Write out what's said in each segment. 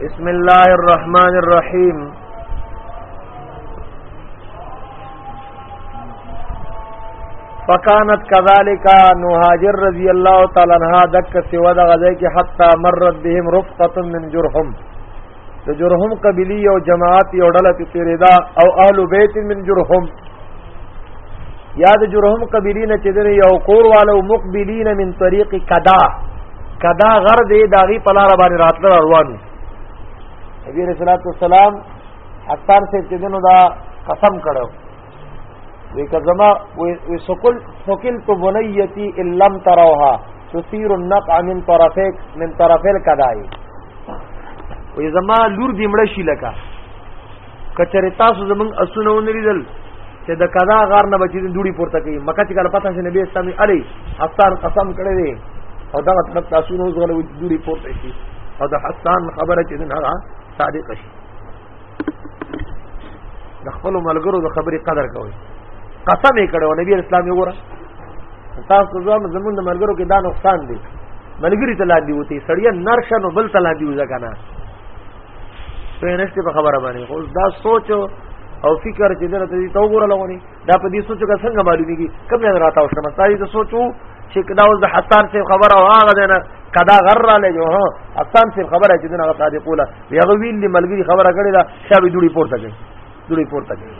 بسم الله الرحمن الرحيم فکانت كذلك نهاجر رضی الله تعالی عنها دک سیوا د غزای کی حتا مرت بهم رفقه من جرهم د جرهم قبلی او جماعت یو ډله ته تیریدا او اهل بیت من جرهم یا د جرهم قبلی نه چې دنه یو کور والو مقبلین من طریق کدا کدا غر دې داغي پلار باندې راتل روان نبی رسول الله صلی الله علیه وسلم حسان سے چې دنه دا قسم کړو وی کزما وی سکل سکل تو بنیتی ان لم تروها تثیر النق من طرفک من طرف القدای وی زما لور دی مړ شي لکه کچره تاسو زمون اسونه ونریدل چې د قضا غار نه بچی دوړي پورته کوي مکه چې کله پتا شي نبی اسلامي علي حسان قسم کړی دی او دا مطلب تاسو نو زغله دوړي پورته شي او د حسان خبره چې نه صادق شي د خپل ملګرو د خبرې قدر کوي قسم یې کړو نبی اسلام یې وره تاسو ځوان زمون د ملګرو کې دا نقصان دی ملګری ته لاندې وتی سړی نرشه نو بل ته لاندې وځه کنه په نشته په خبره باندې خو دا سوچ او فکر چې دغه ته تو ګور لغونی دا په دې سوچ کې څنګه معلومیږي کوم نه راته او شمه سړی ته سوچو چې کدا اوس د حسان سے خبره او هغه دنه کدا غر را لګو ها حسان سے خبره چې دغه صادقوله یغه ویل دی ملګری خبره کړې دا شابه دوړي پورته کړي دوړي پورته کړي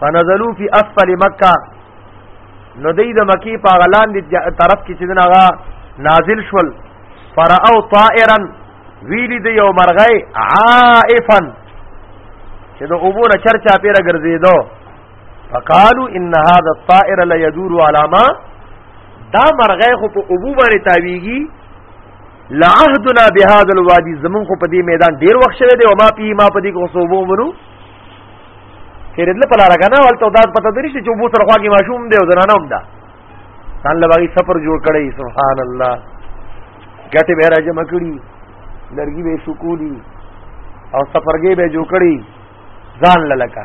فنزلوا فی اسفل مکه نو دی د مکی په غلان دی طرف کې چې دغه نازل شول فرعوا طائرا ویلی دی یو مرغی عائفا چې د اوبو نه چرچا پیره ګرځیدو فقالوا ان هذا الطائر لا يدور على ما دا مرغه خو په ابو باندې تاویږي لعهدنا بهذا الوادي زمون خو په دې میدان ډیر وخت شوه دی او ما پی ما په دې کو صوبو منو خیر دل پلا راغنا ولته دا پته درې چې وبو سره خواږي ماشوم دی او زنانه هم ده ځان لوي سفر جوړ کړی سبحان الله ګټه به راځه مکړي لرګي به سکولي او سفرګي به جوړ کړی ځان لکه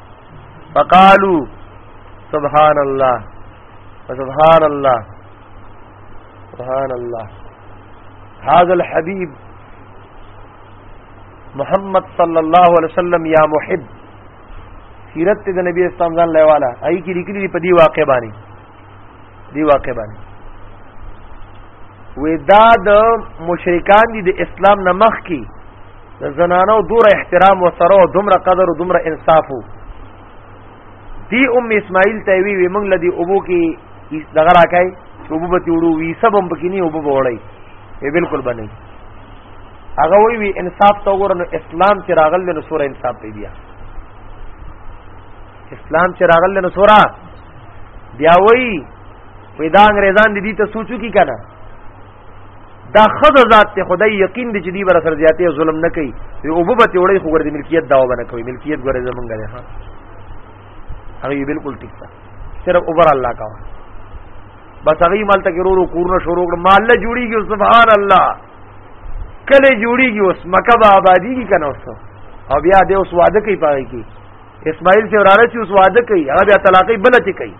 فقالو سبحان الله سبحان الله سبحان الله هذا الحبيب محمد صلی الله علیه وسلم یا محب سیرت د نبی اسلام ځان لایواله ای کی لیکلی په دی واقع باندې دی واقع باندې وې دا د مشرکان دي د اسلام نه مخ کی د زنانو دور احترام و سره او دومره قدر او دومره انصاف وو دی ام اسماعیل ته وی وی موږ لدی ابو کی دغه راکای چې ابو بتی وړو وی سب هم پکې نه ابو وړی ای بالکل باندې هغه وی وی انصاف ته وګورنو اسلام چې راغل نو سوره انصاف دی بیا اسلام چې راغل نو سوره بیا وای وې دا انګريزان دي ته سوچو کی کنه دا خود ذات ته خدای یقین دي چې دی بر سر زیاتې ظلم نه کوي او وبو به ته وړي خو ګرځي ملکیت داوا بنه کوي ملکیت ګره زمونږ ده ها هغه بالکل ټیک ده صرف اوپر الله کا بس هغه مال تک ورو کورونه شروع کړ مال له جوړیږي سبحان الله کله جوړیږي اوس مکه به آبادی کی کنه اوس او بیا دې اوس واده کوي پای کی اسماعیل چې وراره چې اوس واده کوي هغه بیا طلاقې بل چې کوي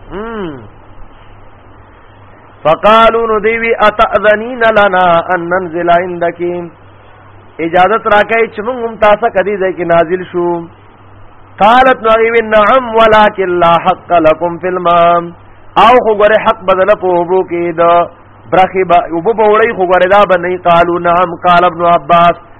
فقالو نو دیوی اتاذنین لنا ان ننزل عندك اجازه راکای چې موږ هم تاسو کدی ځای کې نازل شو قالت نو وی نعم ولکن لا حق لكم في الماء او خو ګره حق بدل په وبو کې دا برخه وبو وړي خو ګره دا بنې قالو نعم قال ابن عباس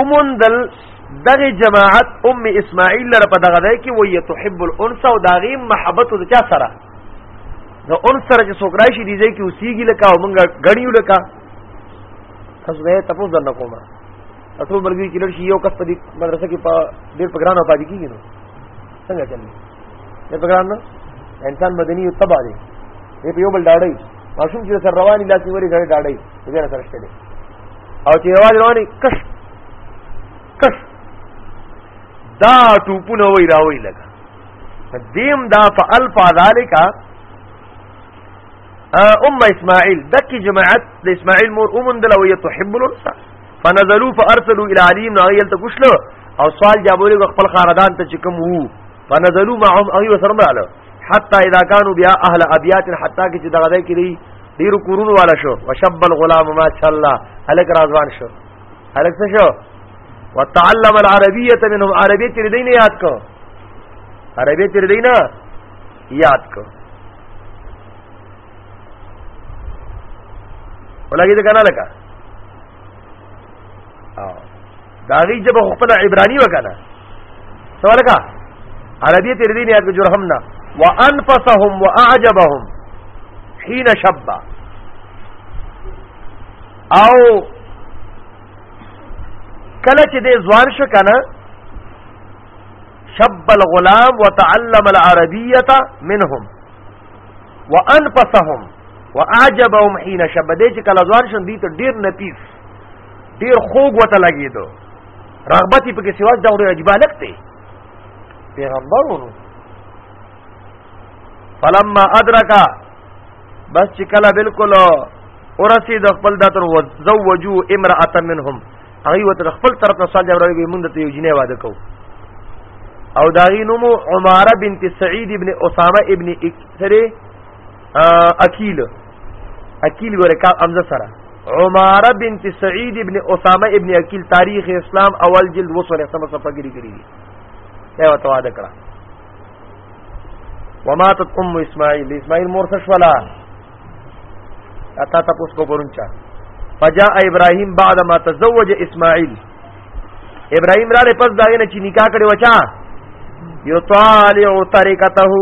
اومندل دغه جماعت ام اسماعیل لره په دغه ځای کې وی تحب الانس او داغي محبت د چا سره د انس سره چې څوک راشي دی ځای کې اوسېږي لکه او مونږ غړیو لکه تاسو نه تاسو ځن کومه تاسو مرګي کې لړ شي یو کس په دې مدرسه کې په ډېر پګران او پاتې کیږي نو څنګه چلې دې پګران نه انسان مدني او تبع دی دې په یو بل ډاړې ماشوم چې سر رواني لاسي وری غړي ډاړې دې سره شته او چې هوا رواني کش کش دا ټوپونه وای راوي لګا دیم دا فعل فذالک ام اسماعیل دکی جماعت د اسماعیل مور اومن دل وی تحب الانسا فنزلوا فارسلوا الى علي بن ابي طالب او سوال جواب له خپل خاندان ته چې کوم وو فنزلوا معهم ايو سره مراله حتى اذا كانوا بها اهل ابيات حتى کې چې دغه ځای کې دی ډیر کورونو والا شو وشب الغلام ما شاء الله الک رازوان شو الک څه شو وتعلم العربيه منهم عربي تر دین یاد کو عربي تر دین یاد کو ولګی ته کنه لکه او دا غي جب خپل عبراني وکنه سوال کا عربی تیر دین یاد جرهم نه وانفسهم واعجبهم حين شب او کله چې دې ځوان شو کنه شب الغلام وتعلم العربيه منهم وانفسهم واعجبهم حين شب دې چې کله ځوان شون دي ته ډیر نفیس ډیر خوږ وته لګیدو رغبت په کې سواج دا ډیر عجیب لک دی پیغمبر ورو فلما ادرکا بس چې کله بالکل ورسی د خپل دتر وزوجو امراه منهم هغه وته خپل طرف نه سال جوړوي مونږ ته یو جنې واده کو او داغي نوم عماره بنت سعید ابن اسامه ابن اکثر اکیل عقیل ګوره کاف حمزه سره عماره بنت سعید ابن اسامه ابن عقیل تاریخ اسلام اول جلد 200 صفحه کې لري دا وته واده کړه وماتت ام اسماعیل اسماعیل مور څه شولا اتا تاسو کو پرونچا فجاء ابراهيم بعد ما تزوج اسماعيل ابراهيم را پس داغه نه چې نکاح کړي وچا یطالع طریقته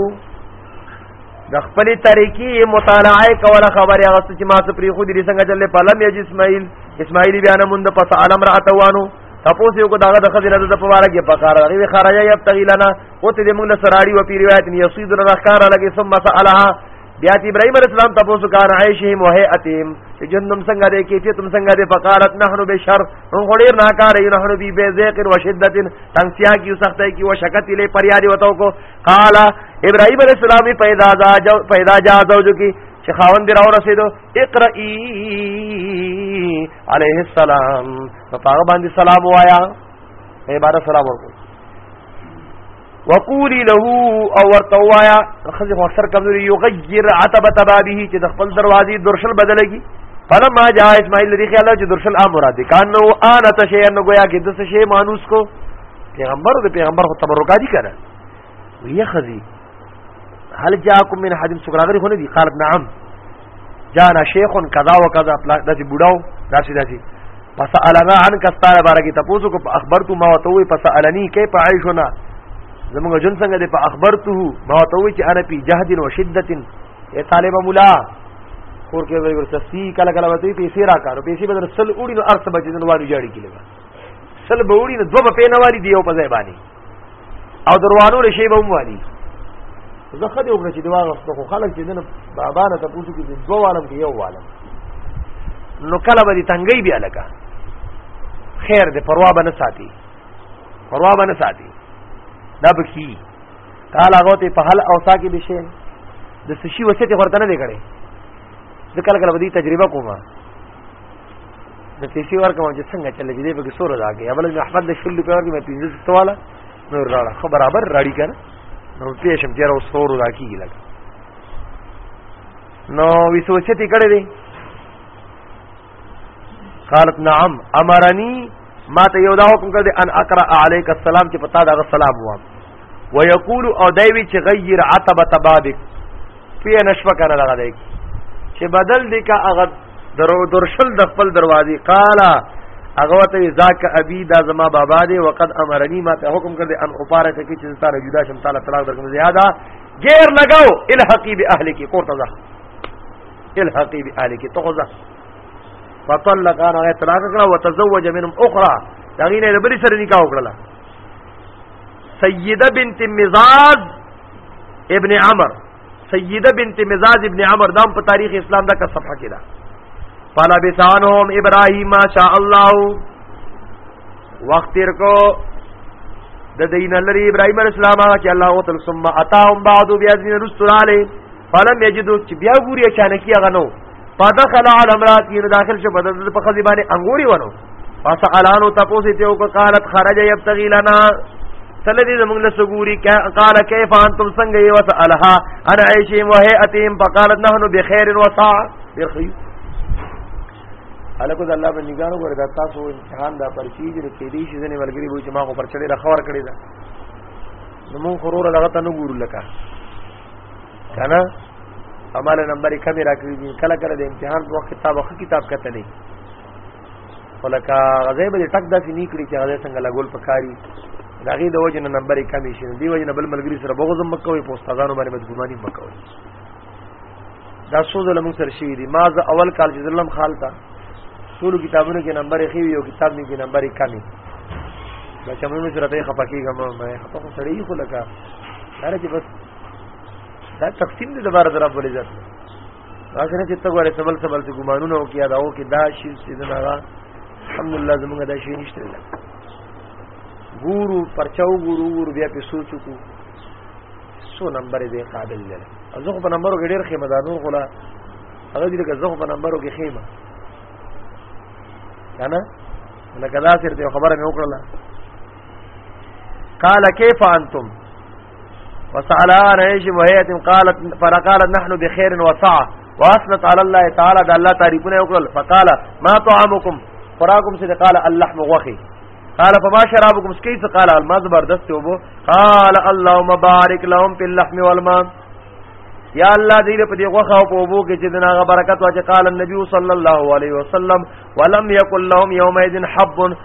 د خپل طریقې مطالعه کوله خبره غوښت چې ما څه پری خو دې څنګه چلې په لم یج اسماعیل اسماعیل بیا نه مونږ پس عالم راتوانو تاسو یو کو داغه د خزینه د په واره کې پکار راغی خراج یب تغیلنا او ته دې مونږ له سراړي و پی روایت نه یسید الرخار لګي ثم سالها بیا چې ابراهيم عليه السلام تاسو کان عائشهم وه اتیم چې جنم څنګه دې کیفیت تم څنګه دې فقالت نحن بشر هم غړیر ناکار یو نحن بی بیزیق و شدت تنگسیا کی سختای کی و شکت له پریادی وتاو کو قال ابراهيم عليه السلام پیدا جا پیدا جا زوجو کی چې خاوند راو رسیدو اقرئی عليه السلام په هغه باندې سلام وایا عبارت سلام ورکو وقولی له او ورته وایا خزه اکثر کمزوري یغیر عتبه تبابه چې د خپل دروازې درشل بدلږي فلما جاء اسماعیل لري خیال چې درشل امر دي کانو ان تشه نو گویا کې د څه شی مانوس کو پیغمبر د پیغمبر خو تبرکاتی کړه وی خزی هل جاءکم من حدیم سکراغری خو نه دی قالت نعم جانا شیخ کذا و کذا داسې بډاو داسې داسې پس علنا عن کستاره بارګی تاسو کو اخبرت ما وتوي پس علنی کې پایښونه زموږ جن څنګه دې په اخبرته ما ته وی چې انا پی جهد و شدت اے طالب مولا خور کې ورسې کله کله وتی پیسې راکارو پیسې بدل سل اوړي نو ارث بچی نو واري جاړي کیږي سل به وړي نو دوه به پې نه والي دی یو په ځای باندې او دروانو له شی به هم والي زه خدای وکړه چې دوا غوښته خو خلک چې دنه بابا نه ته پوښتنه کوي دوه والم کې یو والم نو کله به دې تنګي بیا لګا خیر دې پروا به نه ساتي پروا به نه ساتي دا به کی قال هغه ته په حل اوسا کې بشه د سشي وسته ورته نه دی کړي ځکه کله کله به دې تجربه کومه د پیسې ورکوم چې څنګه چلې دې به څو رضا کې اول مې احمد له شل په ورکې مې پیسې ستواله نو راړه خو برابر راړي کنه نو پیسې شم چیرې اوس څو رضا کېږي لګ نو وی سوچتي کړې دي قالت نعم امرني ما ته یو دا حکم کړ دې ان اقرا عليك السلام چې پتا دا سلام وام ويقول او دایوي چې غیر عتبه تبابک پی نشفه کنه لغه دی چې بدل دی کا اغد درو درشل د خپل دروازې قالا هغه ته ذاک ابي دا زما بابا دی وقد امرني ما ته حکم کړ دې ان اوپاره کې چې ستاره جدا شم تعالی طلاق درکم زیاده غیر لگاو الحقی به اهل کی کوته ځه الحقی به اهل کی توغه ځه فطلق انا طلاق کړه وتزوج منهم اخرى دغې نه بری سره نکاح وکړه سیده بنت مزاج ابن عمر سیده بنت مزاج ابن عمر دام په تاریخ اسلام دا کا صفحه کې دا فلا بسانهم ابراهیم شاء الله وخت تیر کو د دین لري ابراهيم عليه السلام هغه چې الله وتعالى ثم اتاهم بعد بیا دین رسول عليه فلم یجدو چې بیا ګوري اچانکی هغه نو فدخل على امراته داخل شو بدل په خزبانه انګوري ونه فسالانو تاسو ته او قالت خرج يبتغي لنا سلدی زمون له سګوري قال كيف انتم څنګه یو سالها انا عايشين وهيئتهم فقالت نحن بخير وساع بخير الکو الله په نگاهو ګره دا تاسو امتحان دا پرچی دې کې دې شي ځنه ملګری وو چې ما خو پرچړې راخور کړی دا زمون خرور لغه ته نو ګورو لکه کنه امال نمبر کمی راکړي کله کله د امتحان په وخت کتاب خو کتاب کتلې ولکه غزې به ټک داسې نه کړی چې غزې څنګه لګول پکاري دا غي د وجه نه نمبر کمی شي دی وجه نه بل ملګری سره بغض مکوي په استادانو باندې بدګماني مکوي دا څو ځله موږ سره شي دي ما ز اول کال چې ظلم خال تا ټول کتابونو کې نمبر خي یو کتاب نه کې نمبر کمی دا چې موږ سره ته خپکیږم مې خپه خو سړی خو لکه دا چې بس دا تقسیم دې د بار در رب العزت راځي نه چې ته غواړې سبل سبل څه ګمانونه او کیا دا او کې دا شی چې دا هغه الحمدلله زمونږ دا شی نشته الله ګورو پرچاو ګورو ګورو بیا په سوچو کو سو نمبر دې قابل نه زه په نمبرو کې ډېر خېمه دا نور غلا هغه دې لکه زه په نمبرو کې خېمه کنه لکه دا سره خبره مې وکړه قال كيف انتم وسأل عن عيش وهيئة قالت فقالت نحن بخير وسعة واثنت على الله تعالى ده الله تعرفون يقول فقال ما طعامكم فراكم سيدي قال اللحم وخي قال فما شرابكم كيف قال الماء زبردست وبو قال اللهم بارك لهم في اللحم والماء یا الله دې په دې غوخه او په وبو کې چې دغه برکت واچ قال النبي صلى الله عليه وسلم ولم يكن لهم يومئذ حب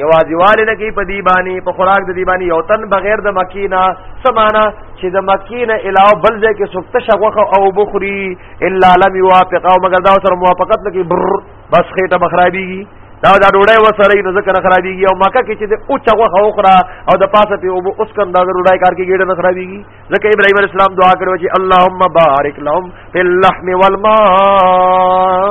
یوازیواله نه کی په دی باندې په خوراک د دی باندې یو تن بغیر د مکینا سمانا چې د مکینا علاوه بل ځای کې سخت شغوخه او بخری الا لم يوافق او مگر دا سره موافقت نه کی بر بس خېټه بخرابيږي دا دا ډوډۍ وسره نه ځکه نه خرابيږي او مکه کې چې د او چغه خوخره او د پاسه په او اوس کم دا ډوډۍ کار کې ګډه نه خرابيږي ځکه ابراهيم عليه السلام دعا کړو چې اللهم بارك لهم في اللحم والماء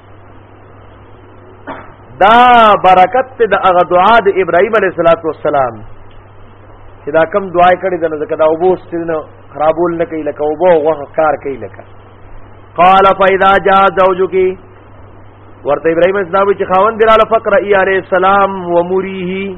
دا برکت ته د هغه دعا د ابراهيم عليه صلوات و سلام چې دا کم دعا کړې ده نو ځکه دا وبو ستنه خرابول نه کوي لکه وبو غوخ کار کوي لکه قال فاذا جاء زوجك ورته ابراهيم اسلام چې خاوند دراله فقر اي عليه السلام ومريه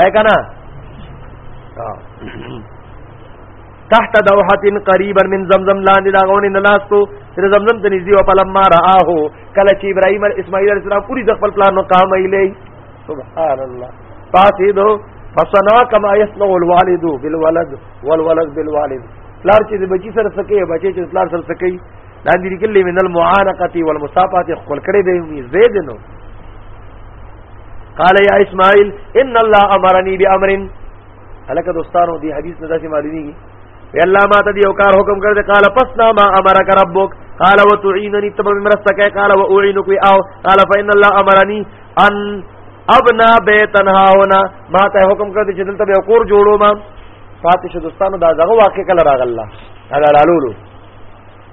اے کنا تحت دوحه قریبا من زمزم لاندې دا غونې نه لاستو تر زمزم ته نږدې و فلما رآه کله چې ابراهيم اسماعیل عليه السلام پوری د خپل پلان نو قام ایلې سبحان الله پاتې دو فصنا کما يصنع الوالد بالولد والولد بالوالد پلار چې د بچی سره سکه بچی چې پلار سره سکه دا دې کلی من المعانقه والمصافات خپل کړي دی زید نو قال یا اسماعیل ان الله امرنی بامر الکه دوستانو دی حدیث نه داسې معلومیږي وی الله ما ته دی یو کار حکم کړ دې قال پسنا ما امرک ربک قال وتعينني تب مرستک قال واعينك او قال فان الله امرني ان ابنا بیتن هاونا ما ته حکم کړ چې دلته به کور جوړو ما فاتح دوستانو دا دغه واقع کله راغله هغه لالولو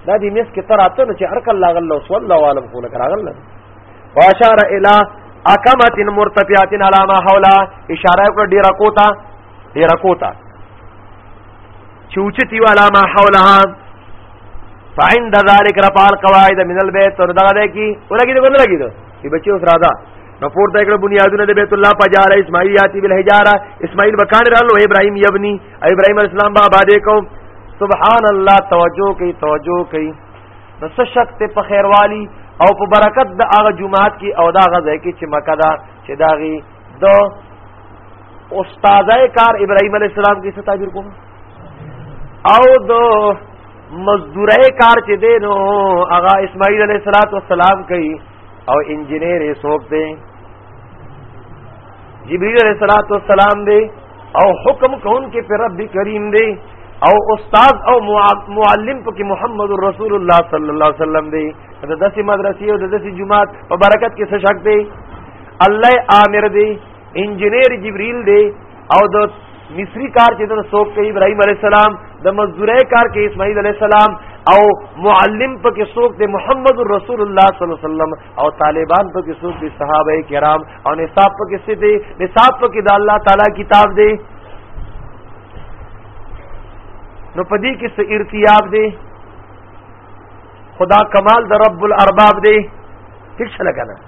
دا دې مس کې تر اته چې هر کله راغله صلی الله علیه وسلم کول راغله واشار الى اقامت مرتفعات على ما حولا اشاره کړ ډیره کوتا ډیره کوتا چوچتی والا ما حولها فعند ذلك رفع القواعد من البيت تر دغه دی کی ولګی دی ولګی دی چې بچو فرادا نو پورته کړه بنیادونه د بیت الله پجاره اسماعیل یاتی بالحجاره اسماعیل بکان رالو ابراهیم یبنی ابراهیم اسلام بابا دې کو سبحان الله توجه کی توجه کی نو څه شک ته په خیروالی او په برکت د هغه جمعات کې او دا غزه کې چې مکه دا چې داغي د استادای کار ابراهيم عليه السلام کې څه تعبیر کوم او د مزدورای کار چې دینو هغه اسماعیل علیه السلام کوي او انجنیر یې څوک دی جبرئیل علیہ الصلوۃ والسلام دی او حکم کون کې پر رب کریم دی او استاد او معلم پکې محمد رسول الله صلی الله علیه وسلم دی د داسې مدرسې او د داسې جماعت په برکت کې څه شک دی الله امر دی انجنیر جبريل دی او د مصری کار چې د سوک کې ابراهيم عليه السلام د مزدوره کار کې اسماعیل عليه السلام او معلم په کې سوک د محمد رسول الله صلی الله علیه وسلم او طالبان په کې سوک د صحابه کرام او نصاب په کې څه دي نصاب په کې د الله تعالی کتاب دی نو په دې کې څه ارتیاب دی خدا کمال د رب الارباب دی ٹھیک شلګنه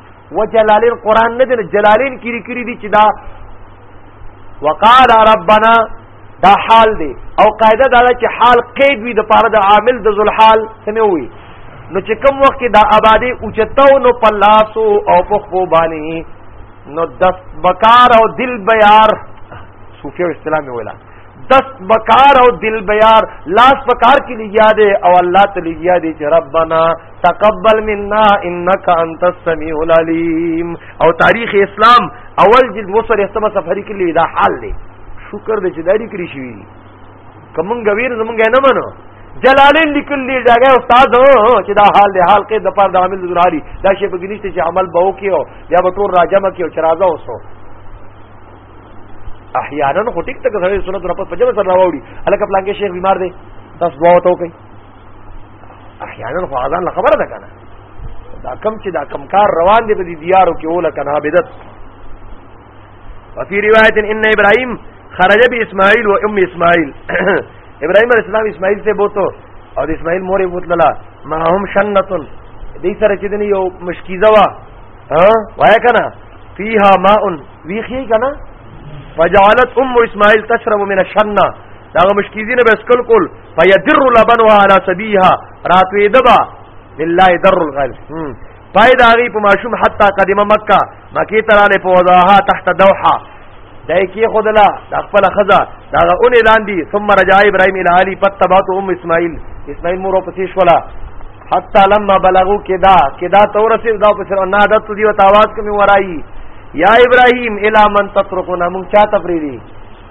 و جلالین قران نه دی جلالین کری کری دي چې دا وقال ربنا دا حال دی او قاعده دا چې حال قید وي د پاره د عامل د ذل حال سمې وي نو چې کوم وخت کې دا آبادی اوچتاو نو پلاسو او پخو باندې نو دس بکار او دل بیار صوفیو اسلام ویلا دس بکار او دل بیار لاس بکار کی لیا دے او الله تعالی لیا دے چې ربنا تقبل منا انك انت السميع العليم او تاریخ اسلام اول جلد وسر استم سفری کې لیدا حال دی شکر دې چې دایری کړی شوی دی کوم غویر زمونږ نه منو جلالین لیکل دی دا استاد چې دا حال دی حال کې د پاره د عامل زراری دا شی بګنیشته چې عمل به وکيو یا به ټول راجمه کیو چرازه اوسو احیانا خټیک تک سره سنت رپس پجمه سره راوړي الکه پلان کې شیخ بیمار دی تاسو دعا وته کوي احیانا خو اذان له خبره ده کنه دا کم چې دا کم کار روان دی په دې دیارو کې اوله کنه بدعت وفي روایت ان ابراهيم خرج به اسماعیل و ام اسماعیل ابراهيم عليه السلام اسماعیل سے بوتو او د اسماعیل مور بوت للا ما هم شنتن دې سره چې دني یو مشکیزه وا ها وای کنه فیها ماء ویخی کنه فجعلت ام اسماعیل تشرب من الشنه دا مشکیزی نه بس کل کول فیدر لبنها علی سبیها راتوی دبا لله در الغل پای دا غي په ماشوم حتا قدمه مکه مکی تراله په وضاها تحت دوحه دای کی خدلا د خپل خزا دا اون اعلان دي ثم رجع ابراهيم الى علي فتبعت ام اسماعيل اسماعيل مور په تیش ولا حتا لما بلغو کدا کدا تورسه دا په سر نه عادت دی او تاواز کمی ورای یا ابراهيم الى من تتركنا مون چا تفریدي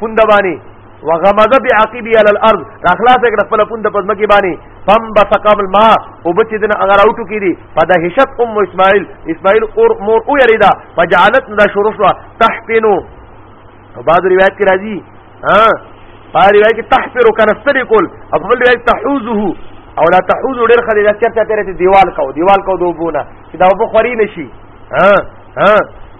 پوند باندې وغمزه بعقبی علی الارض راخلاص کړه خپل پوند په ځمکه باندې پم بسقم الماء او بچ دین اگر اوټو کیدی فدهشت ام اسماعیل اسماعیل اور مور او یریدا فجعلت دا شروع شو تحقنو بعض روایت کې راځي ها په روایت کې تحفر کنستر کول خپل روایت تحوزه او لا تحوز ډیر خدای دا چرته تیرې دیوال کو دیوال کو دوبونه چې دا وبخوري نشي ها ها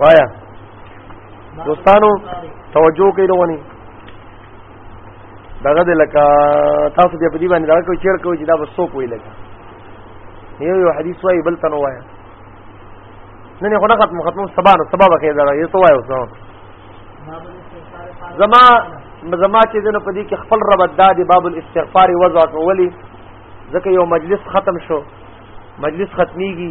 وایا دوستانو توجه کوي لونی دغه د لکه تاسو بیا په دې باندې دا کوي چیر کوي چې دا به سو کوی لکه یو یو حدیث وای بل تنو وای نه نه خدا ختم ختم سبا نو سبا بخیر دا یو تو وای اوس زما زما چې دنه په دې کې خپل رب داد باب الاستغفار وضع کولی ځکه یو مجلس ختم شو مجلس ختميږي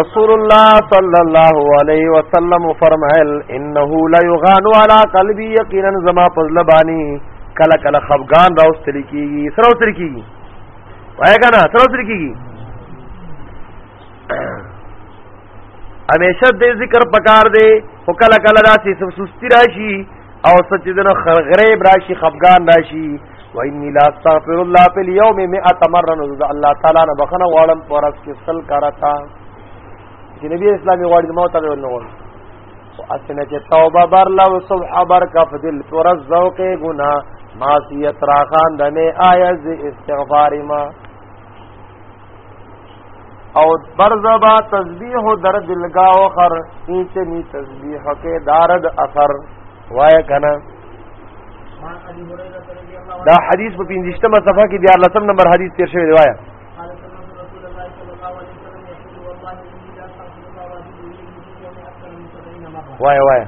رسول الله صلی الله علیه وسلم فرمایل انه لا یغان علی قلبی یقینا زما پزلبانی کله کله خفغان راوستل کیږي سره وستل کیږي وای کنه سره وستل کیږي همیشه دې ذکر پکار دی خو کله کله داسې سستی راشي او سچ دنو خرغریب راشي خفغان راشي و انی لا استغفر الله فی اليوم 100 مره نو ذا الله تعالی نه بخنه غواړم پرس کې سل کارتا چې نبی اسلامي غواړي ما ته ونه غواړم او اسنه چې توبه بر لا صبح بر کف دل پرس ذوق ګنا معصیت را خان دنه آیز استغفار ما او برزبا تسبیح در دلگا و خر ایچنی تسبیح کے دارد اثر وای کنا دا حدیث په 15مه صفحه کې دیار لسم نمبر حدیث تیر شوی دی وایا وای وای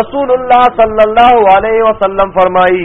رسول الله صلی الله علیه وسلم فرمایي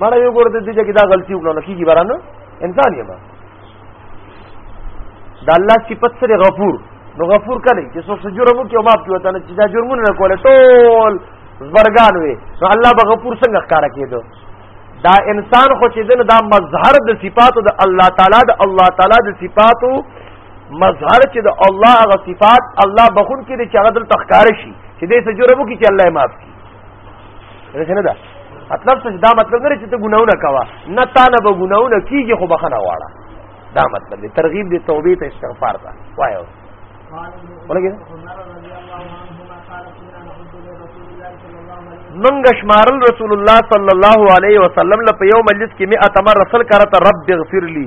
مړه یو ګور ته دې چې دا غلطي وکړه نو کیږي باران انسان یې ما دا الله صفت سره غفور نو غفور کړي چې څو جرم وکړي او معاف کړي وته چې دا جرمونه نه کوله ټول زبرګان وي نو الله به غفور څنګه ښکارا کېدو دا انسان خو چې دنه دا مظهر د صفاتو د الله تعالی د الله تعالی د صفاتو مظهر چې د الله غ صفات الله بخون کې د چغدل تخکار شي چې دې سجره وکړي چې الله معاف کړي دې نه ده مطلب څه دا مطلب نه چې ته ګناونه کوا نه تا نه به ګناونه کیږي خو بخنه واړه دا مطلب دی ترغیب دی توبې ته استغفار ته وایو ولګي منګ شمارل رسول الله صلی الله علیه وسلم لپاره یو مجلس کې می اتمر رسول کرته رب اغفر لي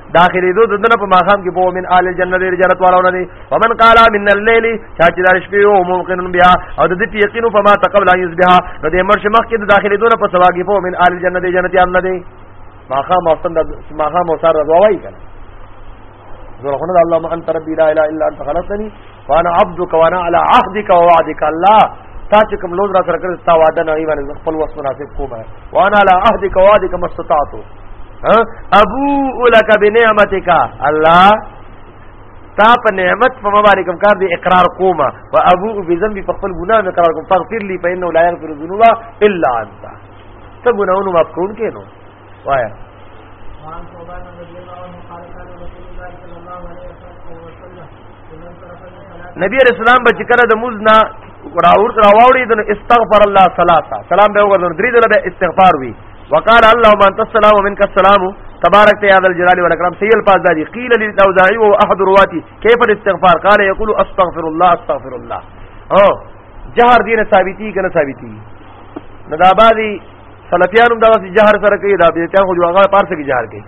داخلي دو دنه په ماخام کې په من آل جنت ډیر جنت والو نه دي ومن قال من الليل چا چې دار شپې او ممکن بیا او د دې یقین په ما تقبل ان یصبح نو د مرش مخ کې د داخلي دو په سوا کې په من آل جنت جنت یان نه دي ماخام او سند ماخام او سار رضوای کنه زرخنا اللهم انت ربي لا اله الا انت خلقتني وانا عبدك وانا على عهدك ووعدك الله تا چې کوم لوز را سره کړ تا وعده نه ایوان خپل وس مناسب کومه وانا لا عهدك ووعدك مستطاعت ابو لک بنعمتک الله تا په نعمت په مبارک کوم کار دی اقرار کوم او ابو بذنبی په خپل ګناه نه اقرار کوم فغفر لي فإنه لا يغفر الذنوب الا انت ته ګناونه معاف کون کې نو وایا نبی رسول الله بچ کړه د مزنا راور راوړي د استغفر الله ثلاثه سلام به وګورئ درې ځله به استغفار وی وقال اللهم انت السلام ومنك السلام تبارك يا ذا الجلال والاكرام سيد الفاظ دادي قيل للاوزاعي واحد رواتي كيف الاستغفار قال يقول استغفر الله استغفر الله او جهر دینه ثابتي کنه ثابتي نو دا بعضي سلفیانو دا جهر سره کوي دا به ته خو هغه پارسه کې جهر کوي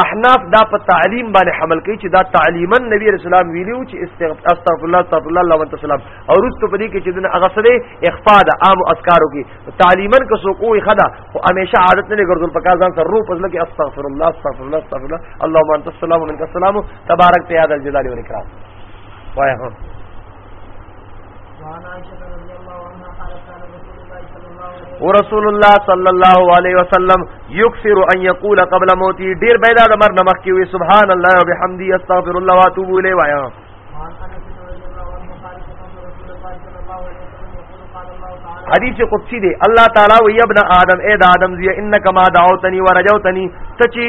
احناف دا په تعلیم باندې حمل کوي چې دا تعلیما نبی رسول الله ویلو چې استغفر الله استغفر الله الله وتعالى او رستو په دې کې چې دنه هغه سره اخفاء ده عام اسکارو کې تعلیما که سو کوی خدا خو همیشه عادت نه ګرځول په کار ځان سره روح پزله کې استغفر الله استغفر الله استغفر الله اللهم انت السلام ومنك السلام تبارك يا ذا الجلال والاكرام وای هو ورسول الله صلی الله علیه وسلم یکثر ان یقول قبل موتی ډیر پیدا د مرګ نمخ کی وی سبحان الله وبحمدی استغفر الله واتوب الیه وایا حدیث قدسی دی الله تعالی وی ابن آدم اے د آدم زی انک ما دعوتنی ورجوتنی تچی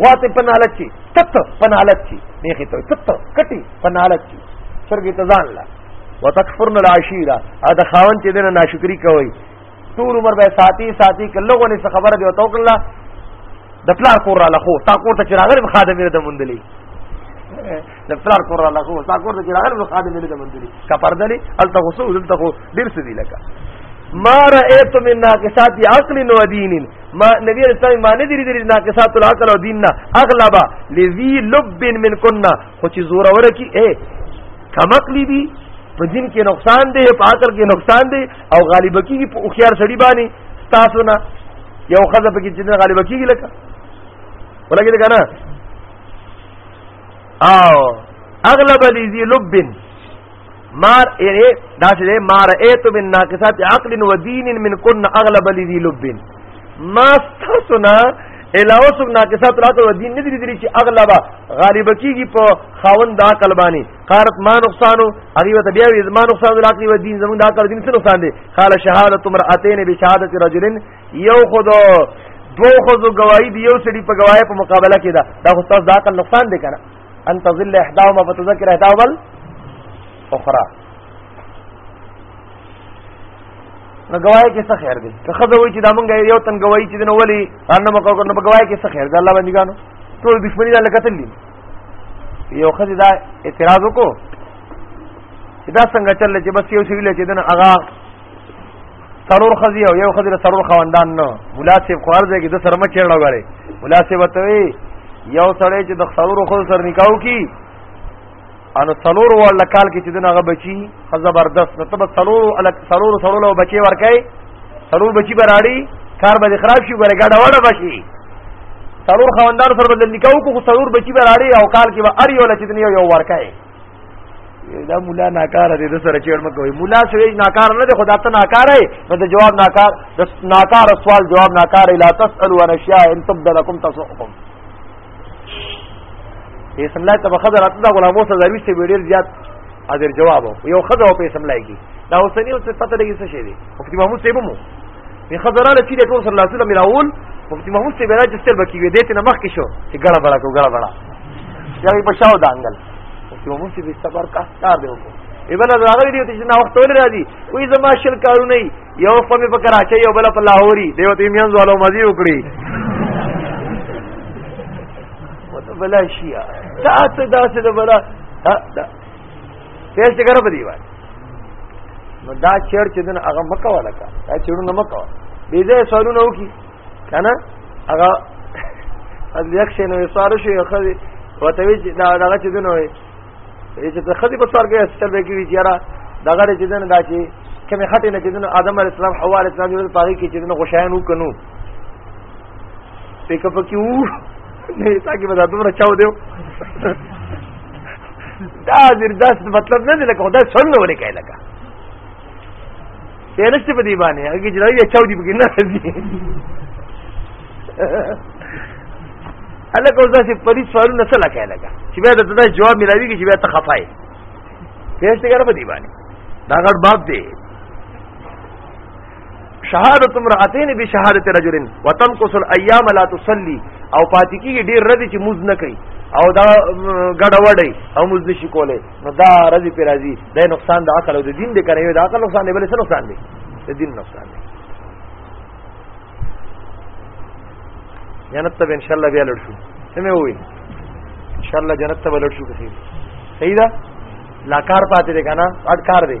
غواته په نالت شي تت په نالت شي میخي ته تت کټي په نالت شي سرګي ته ځان لا وتکفرن العشیره ا د خاون چې دنه ناشکری کوي ټول عمر به ساتي ساتي کلهغه نه خبره دی تو کله د پلار کور را لخو تا کور ته چې راغلی خادم دې د مندلې د پلار کور را لغو تا کور ته راغلی نو خادم نه ده منځري کا پرده نه الته خو سو دلته خو ډیر څه دی لکه ما رأيت من ناقصات عقل و دين ما نبی علیہ السلام ما ندری دری ناقصات العقل و دیننا اغلبا لذی لب من کننا خو چې زوره ورکی اے کمقلی دی په دین کې نقصان دی په عقل کې نقصان دی او غالب کیږي په اوخيار سړي باندې تاسو نه یو خزه په کې چې غالب کیږي لکه ولګي کنه او اغلب لذي لب مار یعنی دا چې مار ایت من ناقصات عقل و دین من کن اغلب لذي لب ما استثنا الاوس ناقصات العقل و دین ندی دي چې اغلب غالب کیږي په خاوند د عقل باندې قارت ما نقصانو هغه وت بیا وی زما نقصان العقل و دین زموږ د عقل دین څه نقصان دي قال شهادت امراتین بشهادت رجلن یو خود دو خود گواہی دی یو سړي په گواهی په مقابله کې دا دا خو تاسو دا عقل نقصان دی کنه ان تذل احداهما فتذكر احداهما الاخرى نو گواہی کې څه خیر دی که خزه وای چې دا مونږ یو تن گواہی چې نو ولی ان مکو کو نو گواہی کې څه خیر دی الله باندې ګانو ټول دښمنی دا لکتل دي یو خزه دا اعتراض وکړو دا څنګه چل چې بس یو شی لې چې دنه هغه سرور خزي او یو خزي سرور خواندان نو مولا صاحب خو ارزه کې د سره مچ چړنه غړي مولا صاحب ته یو سړی چې د سرور خو سر نکاو کی ان سرور ول کال کې چې دغه غ بچي خزبردست نو تب سرور الک سرور سرور او بچي ورکای سرور بچي براړي کار به خراب شي ګره ګډه وړه بشي سرور خواندان سره بدل نکاو کو سرور بچي براړي او کال کې به ار یو لچې یو ورکای دا مولا ناکار دی د سره چیر مکوي مولا سوی ناکار نه دی خدا ته ناکار دی نو د جواب ناکار د ناکار سوال جواب ناکار لا تسالو عن اشیاء ان تبدلکم تسؤکم یې سملای ته خبر راته دا غلام موسی دروي چې ډیر زیات حاضر جواب یو خزه په سملای کی دا اوسنی اوس پته لګی څه شي دی او کتاب مو سیبمو وی خزرا له چې ټول سره لاسونه ملاول مفتی محمود سی بیره جستر بکی وی دیت نه مخ کې شو چې ګړه بڑا کو ګړه بڑا یعنی په شاو دانګل مفتی محمود سی صبر کا کار دی وکړو ایبل راغلی دی چې نا وخت ولې راځي وی زما شل کارو نه یو په مې په کراچي یو بل په لاهوري دیو ته میان زوالو مزي وکړي وته بلا شي تا ته دا څه بلا تیل چې ګره بدی وای نو دا چیر چې دن هغه مکه ولا کا دا چیرونه مکه دې دې سوالونه وکي کنه هغه از یک شي نو سوال شي خو وته وی دا دغه چې دن وای چې ته خدي په سوال کې استل به کیږي یاره دغه چې دن دا چې کمه خټه نه چې دن ادم علی السلام حوا علی السلام یو پاره کې چې دن غشاین وکنو پیک اپ کیو نه تا کې به دا دومره چاو دیو دا حاضر داس مطلب نه دی لکه خدای څنګه ولې کوي لکه یې نشته په دې باندې هغه چې راځي چاو دی بګی نه راځي الکه اوس داسې پری سوالونه څه لکه لکه چې بیا د دا جواب ملاوي کې چې بیا ته خفای پیسې کړه په دې باندې دا غړ باب دی شهادت امراتین بشهادت رجل وتنقص الايام لا تصلي او پاتې کیږي ډیر رد چې موز نه کوي او دا ګډه وډي او موز نشي کوله نو دا رضی پر رضی دا نقصان د عقل او د دین دی کنه دا عقل نقصان دی بل څه نقصان دی د دین نقصان دی جنت ته ان شاء الله بیا لړ شو سمې وې ان شاء الله جنت ته ولړ شو کثیر صحیح ده لا کار پاتې ده کنه اډ کار دی